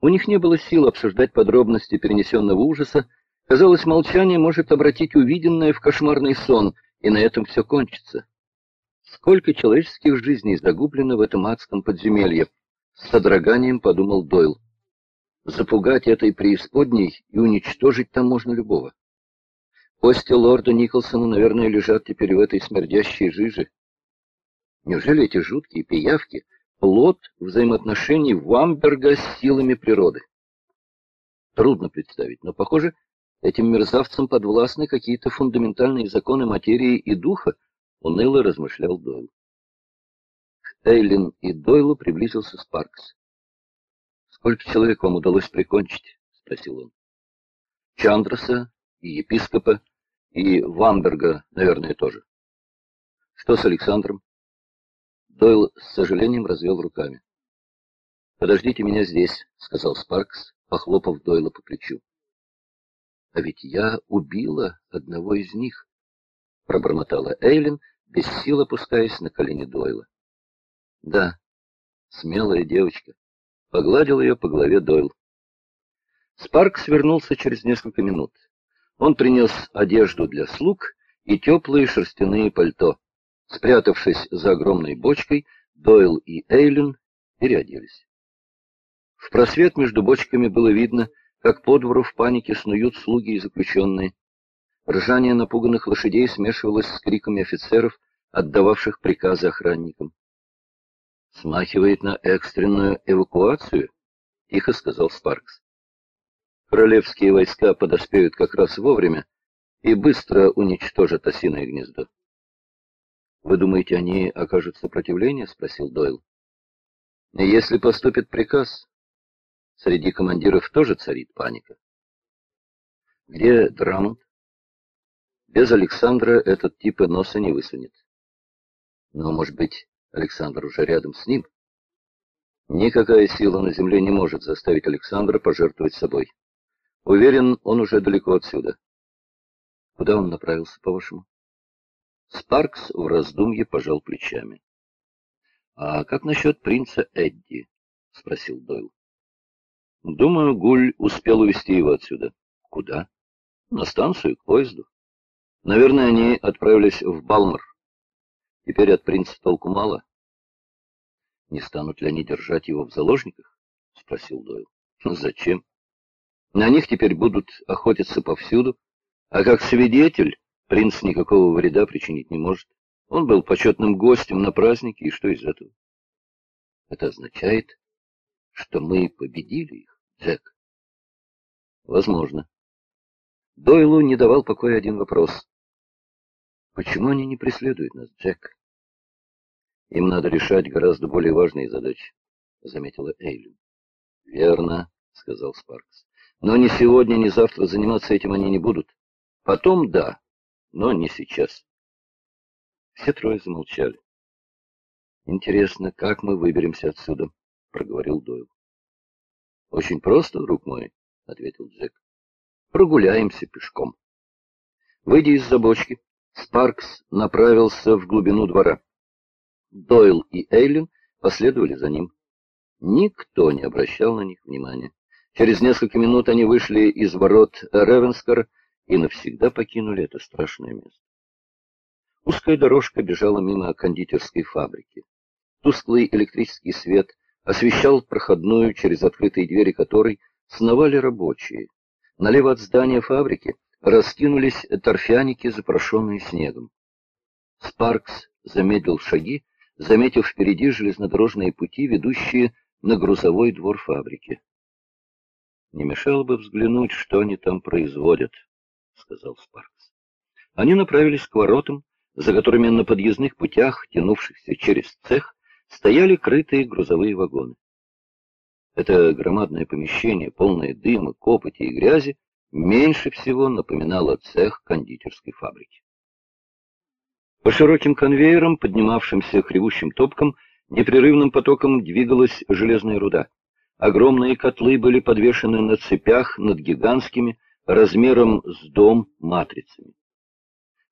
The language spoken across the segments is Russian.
У них не было сил обсуждать подробности перенесенного ужаса. Казалось, молчание может обратить увиденное в кошмарный сон, и на этом все кончится. Сколько человеческих жизней загублено в этом адском подземелье, с содроганием подумал Дойл. Запугать этой преисподней и уничтожить там можно любого. Кости лорда Николсона, наверное, лежат теперь в этой смердящей жиже. Неужели эти жуткие пиявки — плод взаимоотношений Вамберга с силами природы? Трудно представить, но, похоже, этим мерзавцам подвластны какие-то фундаментальные законы материи и духа, — уныло размышлял Дойл. К Эйлин и Дойлу приблизился Спаркс. «Сколько человек вам удалось прикончить?» — спросил он. «Чандраса и епископа, и Вамберга, наверное, тоже. Что с Александром?» Дойл с сожалением развел руками. «Подождите меня здесь», — сказал Спаркс, похлопав Дойла по плечу. «А ведь я убила одного из них», — пробормотала Эйлин, без сил опускаясь на колени Дойла. «Да, смелая девочка», — погладил ее по голове Дойл. Спаркс вернулся через несколько минут. Он принес одежду для слуг и теплые шерстяные пальто. Спрятавшись за огромной бочкой, Дойл и Эйлин переоделись. В просвет между бочками было видно, как по двору в панике снуют слуги и заключенные. Ржание напуганных лошадей смешивалось с криками офицеров, отдававших приказы охранникам. «Смахивает на экстренную эвакуацию», — тихо сказал Спаркс. «Королевские войска подоспеют как раз вовремя и быстро уничтожат осиное гнездо». «Вы думаете, они окажут сопротивление?» — спросил Дойл. «Если поступит приказ, среди командиров тоже царит паника». «Где Драмонт?» «Без Александра этот тип и носа не высунет». «Но, может быть, Александр уже рядом с ним?» «Никакая сила на земле не может заставить Александра пожертвовать собой. Уверен, он уже далеко отсюда». «Куда он направился, по-вашему?» Спаркс в раздумье пожал плечами. — А как насчет принца Эдди? — спросил Дойл. — Думаю, Гуль успел увезти его отсюда. — Куда? — На станцию, к поезду. Наверное, они отправились в Балмар. Теперь от принца толку мало. — Не станут ли они держать его в заложниках? — спросил Дойл. — зачем? На них теперь будут охотиться повсюду, а как свидетель Принц никакого вреда причинить не может. Он был почетным гостем на празднике, и что из этого? Это означает, что мы победили их, Джек. Возможно. Дойлу не давал покоя один вопрос. Почему они не преследуют нас, Джек? Им надо решать гораздо более важные задачи, заметила Эйлин. Верно, сказал Спаркс. Но ни сегодня, ни завтра заниматься этим они не будут. Потом да, но не сейчас. Все трое замолчали. «Интересно, как мы выберемся отсюда?» — проговорил Дойл. «Очень просто, друг мой», — ответил Джек. «Прогуляемся пешком». Выйдя из забочки, Спаркс направился в глубину двора. Дойл и Эйлин последовали за ним. Никто не обращал на них внимания. Через несколько минут они вышли из ворот Ревенскара и навсегда покинули это страшное место. Узкая дорожка бежала мимо кондитерской фабрики. Тусклый электрический свет освещал проходную, через открытые двери которой сновали рабочие. Налево от здания фабрики раскинулись торфяники, запрошенные снегом. Спаркс замедлил шаги, заметив впереди железнодорожные пути, ведущие на грузовой двор фабрики. Не мешало бы взглянуть, что они там производят. — сказал Спаркс. Они направились к воротам, за которыми на подъездных путях, тянувшихся через цех, стояли крытые грузовые вагоны. Это громадное помещение, полное дыма, копоти и грязи, меньше всего напоминало цех кондитерской фабрики. По широким конвейерам, поднимавшимся к топкам, непрерывным потоком двигалась железная руда. Огромные котлы были подвешены на цепях над гигантскими, размером с дом матрицами.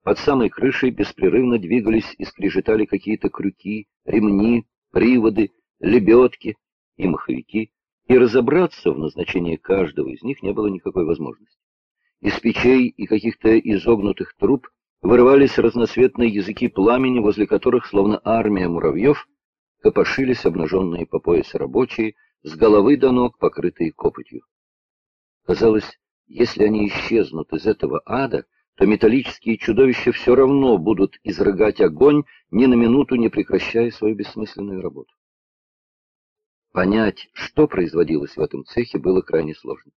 Под самой крышей беспрерывно двигались и скрежетали какие-то крюки, ремни, приводы, лебедки и маховики, и разобраться в назначении каждого из них не было никакой возможности. Из печей и каких-то изогнутых труб вырывались разноцветные языки пламени, возле которых, словно армия муравьев, копошились обнаженные по пояс рабочие, с головы до ног покрытые копотью. Казалось, если они исчезнут из этого ада, то металлические чудовища все равно будут изрыгать огонь, ни на минуту не прекращая свою бессмысленную работу. Понять, что производилось в этом цехе, было крайне сложно.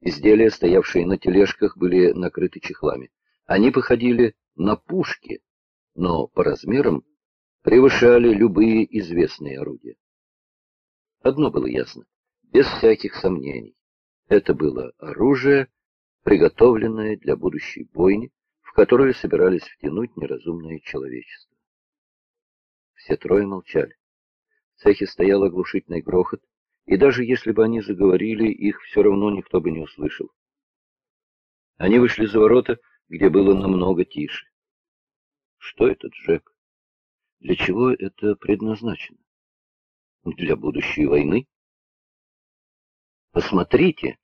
Изделия, стоявшие на тележках, были накрыты чехлами. Они походили на пушки, но по размерам превышали любые известные орудия. Одно было ясно, без всяких сомнений. Это было оружие, приготовленное для будущей бойни, в которую собирались втянуть неразумное человечество. Все трое молчали. В цехе стоял оглушительный грохот, и даже если бы они заговорили, их все равно никто бы не услышал. Они вышли за ворота, где было намного тише. Что это, Джек? Для чего это предназначено? Для будущей войны? Посмотрите,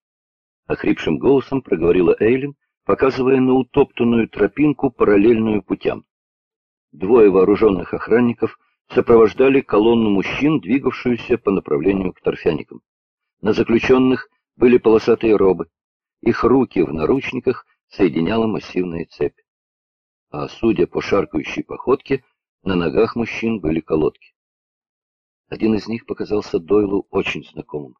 охрипшим голосом проговорила Эйлин, показывая на утоптанную тропинку, параллельную путям. Двое вооруженных охранников сопровождали колонну мужчин, двигавшуюся по направлению к торфяникам. На заключенных были полосатые робы. Их руки в наручниках соединяла массивная цепь. А судя по шаркающей походке, на ногах мужчин были колодки. Один из них показался Дойлу очень знакомым.